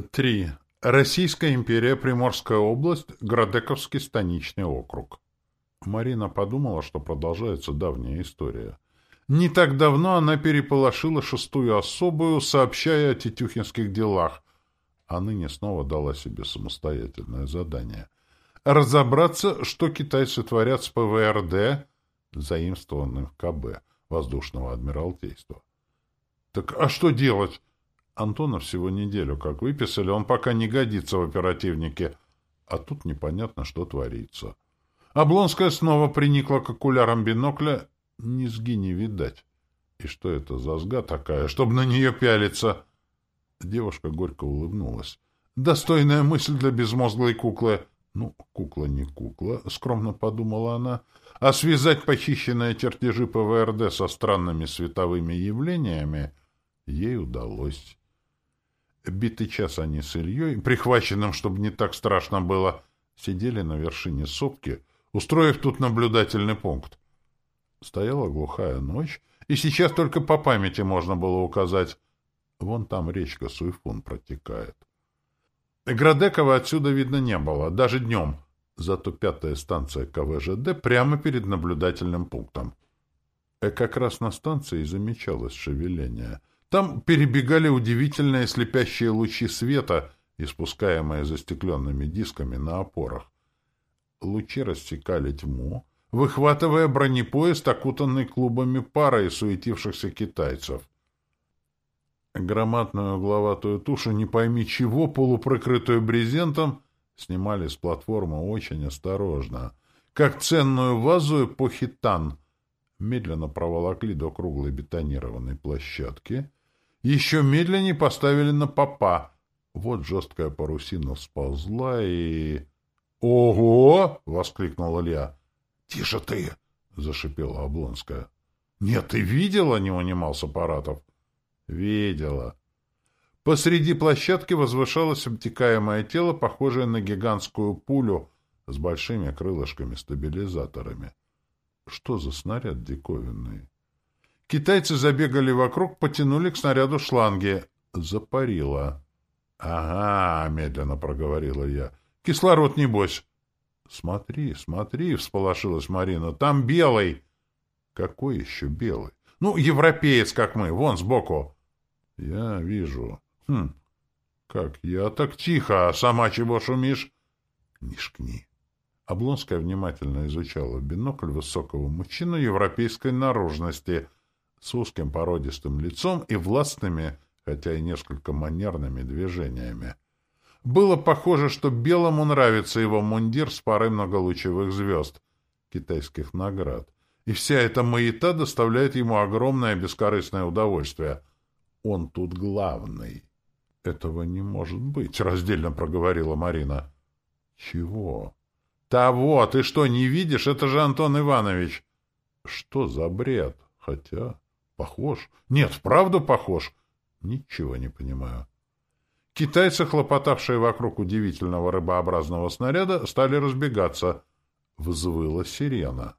3. Российская империя, Приморская область, Градековский станичный округ. Марина подумала, что продолжается давняя история. Не так давно она переполошила шестую особую, сообщая о тетюхинских делах, а ныне снова дала себе самостоятельное задание. Разобраться, что китайцы творят с ПВРД, заимствованным в КБ, воздушного адмиралтейства. Так а что делать? Антона всего неделю как выписали, он пока не годится в оперативнике, а тут непонятно, что творится. Облонская снова приникла к окулярам бинокля, низги не видать. И что это за сга такая, чтобы на нее пялиться? Девушка горько улыбнулась. Достойная мысль для безмозглой куклы. Ну, кукла не кукла, скромно подумала она. А связать похищенные чертежи ПВРД со странными световыми явлениями ей удалось. Битый час они с Ильей, прихваченным, чтобы не так страшно было, сидели на вершине сопки, устроив тут наблюдательный пункт. Стояла глухая ночь, и сейчас только по памяти можно было указать. Вон там речка Суйфун протекает. Градекова отсюда видно не было, даже днем. Зато пятая станция КВЖД прямо перед наблюдательным пунктом. И как раз на станции замечалось шевеление. Там перебегали удивительные слепящие лучи света, испускаемые застекленными дисками на опорах. Лучи рассекали тьму, выхватывая бронепоезд, окутанный клубами пара и суетившихся китайцев. Громадную угловатую тушу, не пойми чего, полупрокрытую брезентом, снимали с платформы очень осторожно, как ценную вазу эпохи Тан. Медленно проволокли до круглой бетонированной площадки, еще медленнее поставили на попа. Вот жесткая парусина сползла и... «Ого!» — воскликнул Илья. «Тише ты!» — зашипела Облонская. «Нет, ты видела?» — не унимался Паратов. «Видела». Посреди площадки возвышалось обтекаемое тело, похожее на гигантскую пулю с большими крылышками-стабилизаторами. Что за снаряд диковинный? Китайцы забегали вокруг, потянули к снаряду шланги. Запарило. — Ага, — медленно проговорила я. — Кислород, небось. — Смотри, смотри, — всполошилась Марина. — Там белый. — Какой еще белый? — Ну, европеец, как мы, вон сбоку. — Я вижу. — Хм, как я так тихо, а сама чего шумишь? — Не шкни. Облонская внимательно изучала бинокль высокого мужчину европейской наружности — с узким породистым лицом и властными, хотя и несколько манерными движениями. Было похоже, что белому нравится его мундир с парой многолучевых звезд, китайских наград, и вся эта маята доставляет ему огромное бескорыстное удовольствие. Он тут главный. — Этого не может быть, — раздельно проговорила Марина. — Чего? — Того! Ты что, не видишь? Это же Антон Иванович! — Что за бред? Хотя... Похож? Нет, вправду похож? Ничего не понимаю. Китайцы, хлопотавшие вокруг удивительного рыбообразного снаряда, стали разбегаться. Взвыла сирена.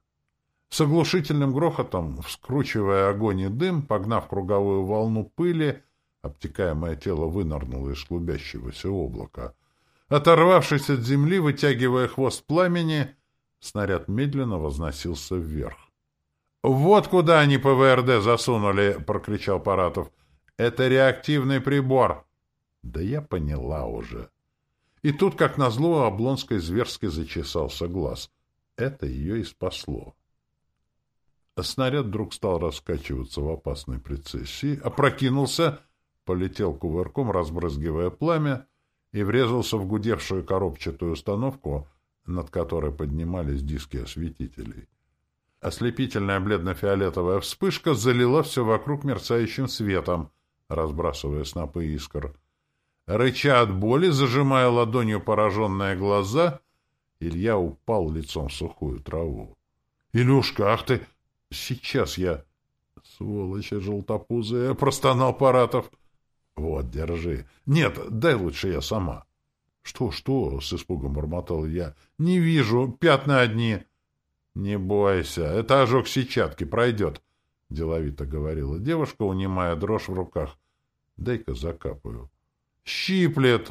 С оглушительным грохотом, вскручивая огонь и дым, погнав круговую волну пыли, обтекаемое тело вынырнуло из клубящегося облака. Оторвавшись от земли, вытягивая хвост пламени, снаряд медленно возносился вверх. «Вот куда они ПВРД засунули!» — прокричал Паратов. «Это реактивный прибор!» «Да я поняла уже». И тут, как назло, Облонской зверски зачесался глаз. Это ее и спасло. Снаряд вдруг стал раскачиваться в опасной прецессии, опрокинулся, полетел кувырком, разбрызгивая пламя, и врезался в гудевшую коробчатую установку, над которой поднимались диски осветителей. Ослепительная бледно-фиолетовая вспышка залила все вокруг мерцающим светом, разбрасывая снопы искр. Рыча от боли, зажимая ладонью пораженные глаза, Илья упал лицом в сухую траву. — Илюшка, ах ты! Сейчас я... — Сволочь желтопузая! — простонал Паратов. — Вот, держи. Нет, дай лучше я сама. — Что, что? — с испугом бормотал я. — Не вижу. Пятна одни. «Не бойся, это ожог сетчатки, пройдет», — деловито говорила девушка, унимая дрожь в руках. «Дай-ка закапаю». Щиплет.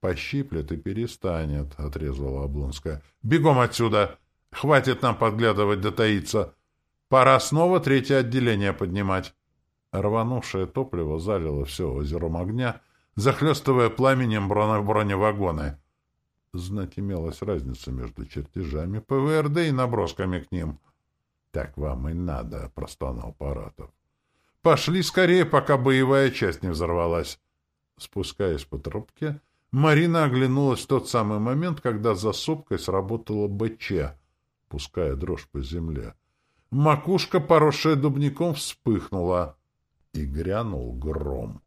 Пощиплет и перестанет, — отрезала Облонская. Бегом отсюда! Хватит нам подглядывать да таиться. Пора снова третье отделение поднимать. Рванувшее топливо залило все озером огня, захлестывая пламенем броневагоны. Знать имелась разница между чертежами ПВРД и набросками к ним. — Так вам и надо, — простонал Паратов. — Пошли скорее, пока боевая часть не взорвалась. Спускаясь по трубке, Марина оглянулась в тот самый момент, когда за сопкой сработала БЧ, пуская дрожь по земле. Макушка, поросшая дубником, вспыхнула, и грянул гром.